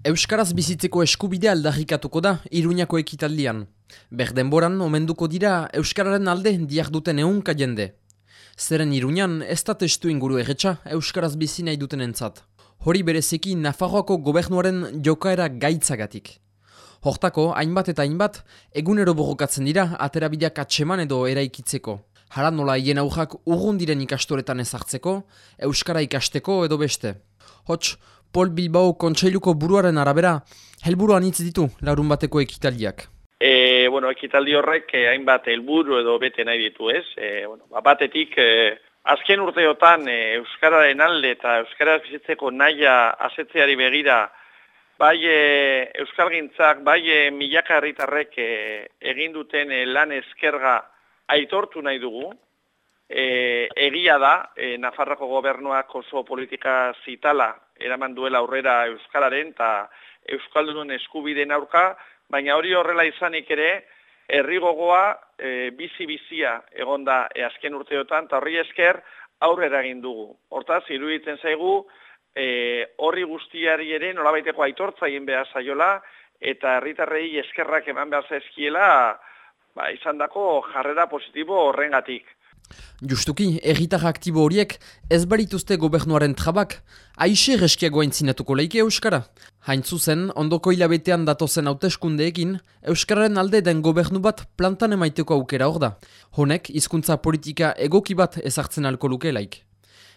Euskaraz bizitzeko eskubide aldarrikatuko da Iruñako ekitaldian. Berdenboran omenduko dira Euskararen alde diak duten eunka jende. Zeren Iruñan ez da testu inguru erretxa Euskaraz bizi nahi duten entzat. Hori bereziki Nafarroako gobernuaren jokaera gaitzagatik. Hortako, hainbat eta hainbat, egunero borrokatzen dira aterabideak atseman edo eraikitzeko. Haran nola hien aurrak urrun diren ikastoretan ezartzeko, Euskara ikasteko edo beste. Hots, Pol Bilbao kontseiluko buruaren arabera, helburuan hitz ditu larun bateko ekitaldiak. E, bueno, ekitaldi horrek eh, hainbat helburu edo bete nahi ditu ez. E, bueno, ba, batetik, eh, azken urteotan eh, Euskararen alde eta Euskara bizitzeko naia asetzeari begira, bai eh, Euskalgintzak, bai eh, milaka herritarrek eh, egin duten eh, lan eskerga aitortu nahi dugu. E, egia da, e, Nafarroko gobernuak oso politika zitala eraman duela aurrera Euskalaren eta Euskaldunun eskubideen aurka, baina hori horrela izanik ere, herri gogoa e, bizi-bizia egonda e, azken urteotan, eta horri esker aurrera egin dugu. Hortaz, iruditzen zaigu, e, horri guztiari ere nolabaiteko aitortzaien behar zaiola, eta herritarrei eskerrak eman behar zaizkiela, ba, izan dako jarrera positibo horrengatik. Justuki, erritar aktibo horiek ez barituzte gobernuaren trabak, aixe reskiago entzinatuko leike Euskara. Hain zuzen, ondoko hilabetean datozen hauteskundeekin, Euskararen alde den gobernu bat plantan emaiteko aukera hor da. Honek, hizkuntza politika egoki bat ezartzen alko luke laik.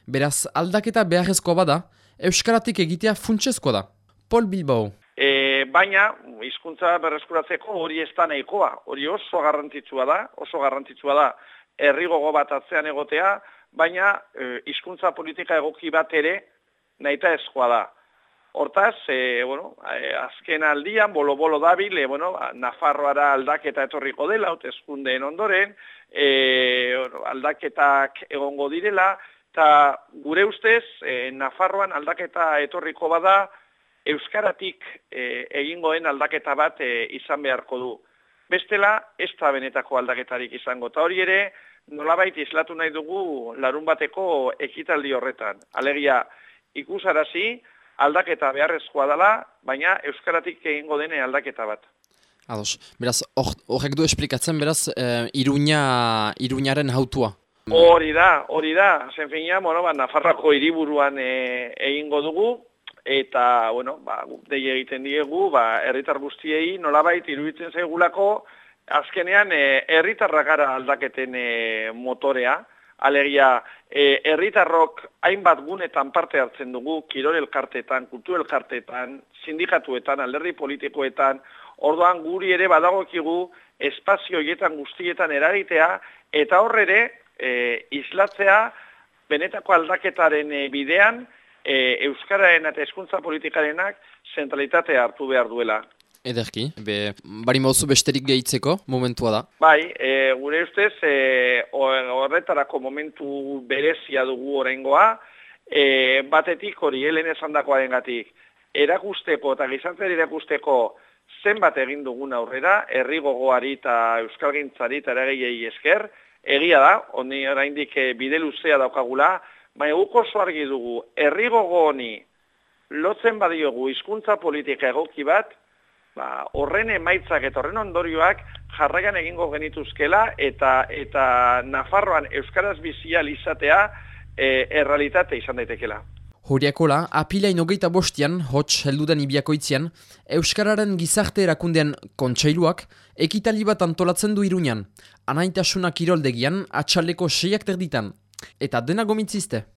Beraz, aldaketa beharrezkoa bada, Euskaratik egitea funtsezkoa da. Paul Bilbao. E, baina, hizkuntza berreskuratzeko hori ez da nahikoa, hori oso garrantzitsua da, oso garrantzitsua da, herri gogo bat atzean egotea, baina e, hizkuntza politika egoki bat ere nahita ezkoa da. Hortaz, e, bueno, e, azken aldian, bolo-bolo dabil, e, bueno, Nafarroara aldaketa etorriko dela, hautezkundeen ondoren, e, aldaketak egongo direla, eta gure ustez, e, Nafarroan aldaketa etorriko bada, Euskaratik e, egingoen aldaketa bat e, izan beharko du. Bestela, ez da benetako aldaketarik izango. Eta hori ere, nolabait islatu nahi dugu larun bateko ekitaldi horretan. Alegia, ikusarazi, aldaketa beharrezkoa dela, baina euskaratik egingo dene aldaketa bat. Ados, beraz, horrek du esplikatzen, beraz, e, iruña, iruñaren hautua. Hori da, hori da. Zenfina, bueno, ba, Nafarrako hiriburuan e, egingo dugu, eta, bueno, ba, dei egiten diegu, ba, herritar guztiei nolabait iruditzen zaigulako, azkenean e, herritarra gara aldaketen e, motorea, alegia e, herritarrok hainbat gunetan parte hartzen dugu, kirol elkartetan, kultur elkartetan, sindikatuetan, alderdi politikoetan, orduan guri ere badagokigu espazio hietan guztietan eragitea, eta horre e, islatzea benetako aldaketaren e, bidean, e, Euskararen eta eskuntza politikarenak zentralitatea hartu behar duela. Ederki, be, bari mauzu besterik gehitzeko momentua da. Bai, e, gure ustez, e, horretarako momentu berezia dugu oraingoa, e, batetik hori, helen esan dakoaren gatik, erakusteko eta gizantzari erakusteko zenbat egin dugun aurrera, herri gogoari eta euskal gintzari eta esker, egia da, honi oraindik bide luzea daukagula, baina guk oso argi dugu, herri gogo honi lotzen badiogu hizkuntza politika egoki bat, ba, horren emaitzak eta horren ondorioak jarraian egingo genituzkela eta eta Nafarroan euskaraz bizia izatea e, errealitate izan daitekela. Horiakola, apilain hogeita bostian, hots heldudan ibiakoitzian, Euskararen gizarte erakundean kontsailuak ekitali bat antolatzen du iruñan, anaintasuna kiroldegian atxaleko seiak terditan, eta dena gomitzizte.